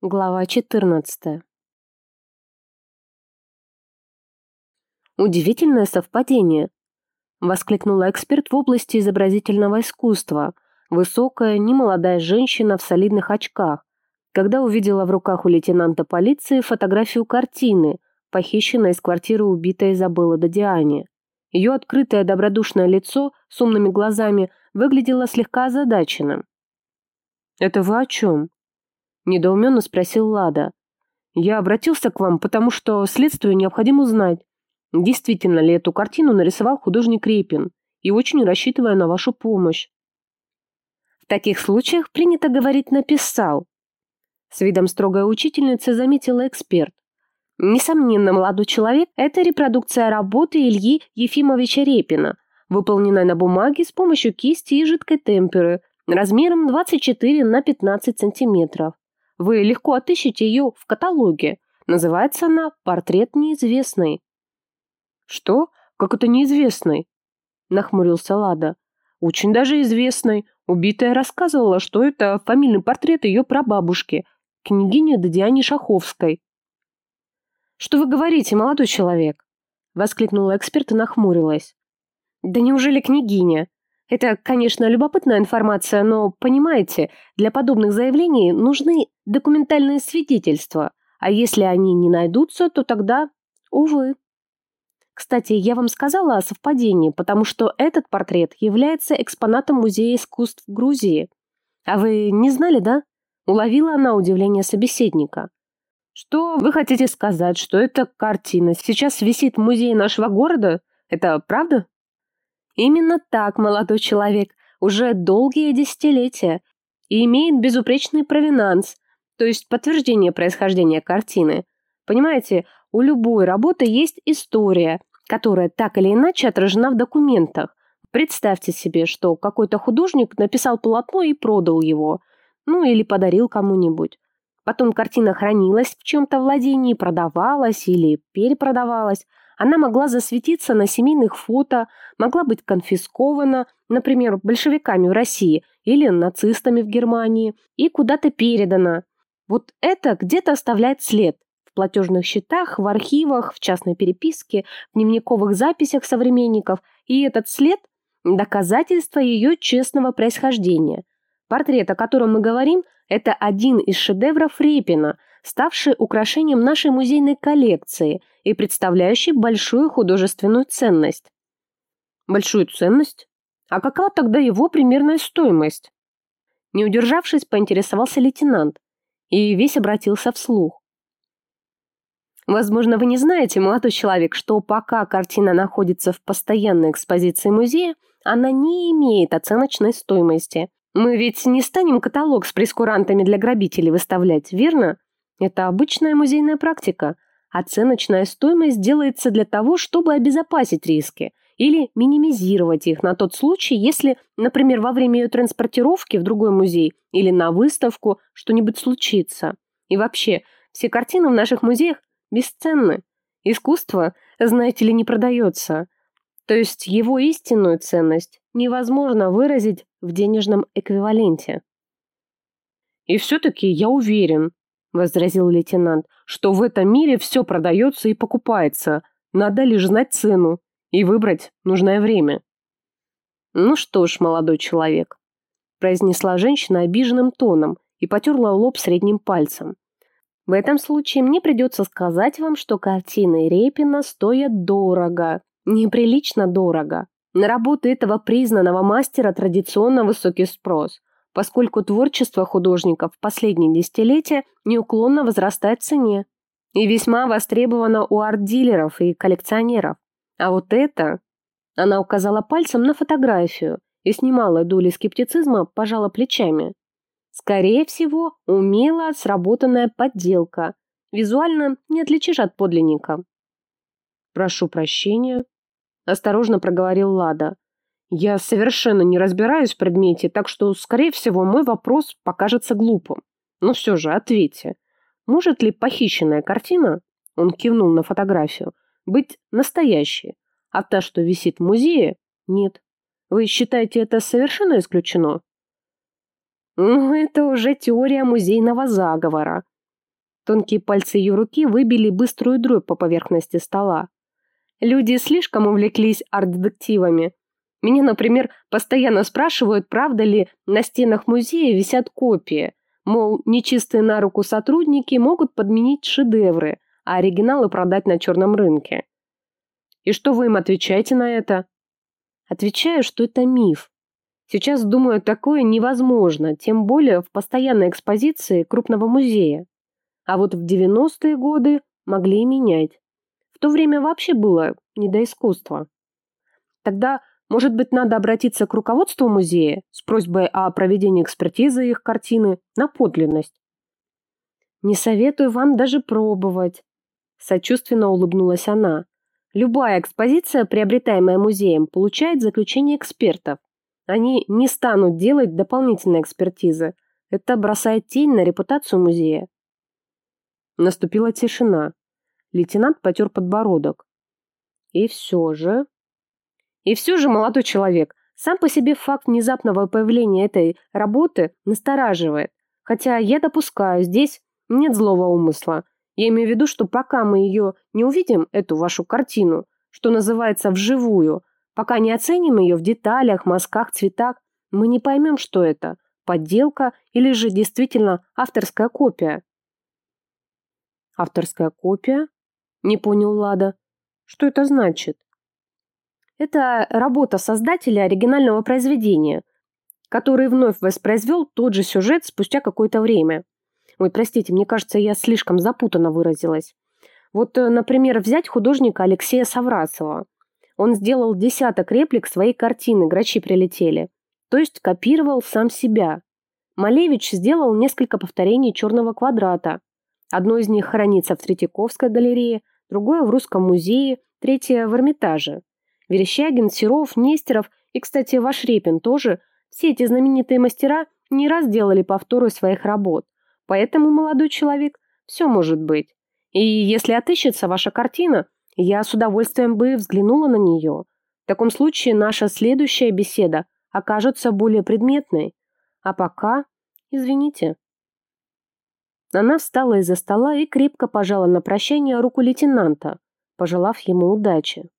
Глава 14. Удивительное совпадение, воскликнула эксперт в области изобразительного искусства, высокая, немолодая женщина в солидных очках, когда увидела в руках у лейтенанта полиции фотографию картины, похищенной из квартиры убитой Изабеллы Додиане. Ее открытое добродушное лицо с умными глазами выглядело слегка озадаченным. «Это вы о чем?» Недоуменно спросил Лада. «Я обратился к вам, потому что следствию необходимо узнать, действительно ли эту картину нарисовал художник Репин, и очень рассчитывая на вашу помощь». «В таких случаях принято говорить «написал», с видом строгой учительницы заметила эксперт. Несомненно, молодой человек – это репродукция работы Ильи Ефимовича Репина, выполненная на бумаге с помощью кисти и жидкой темперы размером 24 на 15 сантиметров. Вы легко отыщете ее в каталоге. Называется она «Портрет неизвестный». «Что? Как это неизвестный?» – нахмурился Лада. «Очень даже известный. Убитая рассказывала, что это фамильный портрет ее прабабушки, княгини Дадиане Шаховской». «Что вы говорите, молодой человек?» – воскликнула эксперт и нахмурилась. «Да неужели княгиня? Это, конечно, любопытная информация, но, понимаете, для подобных заявлений нужны документальные свидетельства, а если они не найдутся, то тогда, увы. Кстати, я вам сказала о совпадении, потому что этот портрет является экспонатом Музея искусств Грузии. А вы не знали, да? Уловила она удивление собеседника. Что вы хотите сказать, что эта картина сейчас висит в музее нашего города? Это правда? Именно так, молодой человек, уже долгие десятилетия, и имеет безупречный провинанс, то есть подтверждение происхождения картины. Понимаете, у любой работы есть история, которая так или иначе отражена в документах. Представьте себе, что какой-то художник написал полотно и продал его, ну или подарил кому-нибудь. Потом картина хранилась в чем-то владении, продавалась или перепродавалась, она могла засветиться на семейных фото, могла быть конфискована, например, большевиками в России или нацистами в Германии, и куда-то передана. Вот это где-то оставляет след в платежных счетах, в архивах, в частной переписке, в дневниковых записях современников, и этот след – доказательство ее честного происхождения. Портрет, о котором мы говорим, это один из шедевров Репина, ставший украшением нашей музейной коллекции и представляющий большую художественную ценность. Большую ценность? А какова тогда его примерная стоимость? Не удержавшись, поинтересовался лейтенант и весь обратился вслух. Возможно, вы не знаете, молодой человек, что пока картина находится в постоянной экспозиции музея, она не имеет оценочной стоимости. Мы ведь не станем каталог с прескурантами для грабителей выставлять, верно? Это обычная музейная практика. Оценочная стоимость делается для того, чтобы обезопасить риски или минимизировать их на тот случай, если, например, во время ее транспортировки в другой музей или на выставку что-нибудь случится. И вообще, все картины в наших музеях бесценны. Искусство, знаете ли, не продается. То есть его истинную ценность невозможно выразить в денежном эквиваленте. И все-таки я уверен, — возразил лейтенант, «что в этом мире все продается и покупается. Надо лишь знать цену и выбрать нужное время». «Ну что ж, молодой человек», — произнесла женщина обиженным тоном и потерла лоб средним пальцем. «В этом случае мне придется сказать вам, что картины Репина стоят дорого, неприлично дорого. На работы этого признанного мастера традиционно высокий спрос поскольку творчество художников в последние десятилетия неуклонно возрастает в цене и весьма востребовано у арт-дилеров и коллекционеров. А вот это... Она указала пальцем на фотографию и с немалой долей скептицизма пожала плечами. Скорее всего, умело сработанная подделка. Визуально не отличишь от подлинника. «Прошу прощения», – осторожно проговорил Лада. Я совершенно не разбираюсь в предмете, так что, скорее всего, мой вопрос покажется глупым. Но все же ответьте. Может ли похищенная картина, он кивнул на фотографию, быть настоящей, а та, что висит в музее, нет? Вы считаете это совершенно исключено? Ну, это уже теория музейного заговора, Тонкие пальцы ее руки выбили быструю дробь по поверхности стола. Люди слишком увлеклись арт-детективами. Меня, например, постоянно спрашивают, правда ли на стенах музея висят копии. Мол, нечистые на руку сотрудники могут подменить шедевры, а оригиналы продать на черном рынке. И что вы им отвечаете на это? Отвечаю, что это миф. Сейчас, думаю, такое невозможно, тем более в постоянной экспозиции крупного музея. А вот в 90-е годы могли и менять. В то время вообще было не до искусства. Тогда, может быть, надо обратиться к руководству музея с просьбой о проведении экспертизы их картины на подлинность. «Не советую вам даже пробовать», – сочувственно улыбнулась она. «Любая экспозиция, приобретаемая музеем, получает заключение экспертов. Они не станут делать дополнительные экспертизы. Это бросает тень на репутацию музея. Наступила тишина. Лейтенант потер подбородок. И все же... И все же, молодой человек, сам по себе факт внезапного появления этой работы настораживает. Хотя я допускаю, здесь нет злого умысла. Я имею в виду, что пока мы ее не увидим, эту вашу картину, что называется вживую, Пока не оценим ее в деталях, мазках, цветах, мы не поймем, что это – подделка или же действительно авторская копия. Авторская копия? Не понял Лада. Что это значит? Это работа создателя оригинального произведения, который вновь воспроизвел тот же сюжет спустя какое-то время. Ой, простите, мне кажется, я слишком запутанно выразилась. Вот, э, например, взять художника Алексея Саврасова – он сделал десяток реплик своей картины «Грачи прилетели», то есть копировал сам себя. Малевич сделал несколько повторений «Черного квадрата». Одно из них хранится в Третьяковской галерее, другое в Русском музее, третье в Эрмитаже. Верещагин, Серов, Нестеров и, кстати, ваш Репин тоже, все эти знаменитые мастера не раз делали повторы своих работ. Поэтому, молодой человек, все может быть. И если отыщется ваша картина – я с удовольствием бы взглянула на нее. В таком случае наша следующая беседа окажется более предметной. А пока... Извините. Она встала из-за стола и крепко пожала на прощание руку лейтенанта, пожелав ему удачи.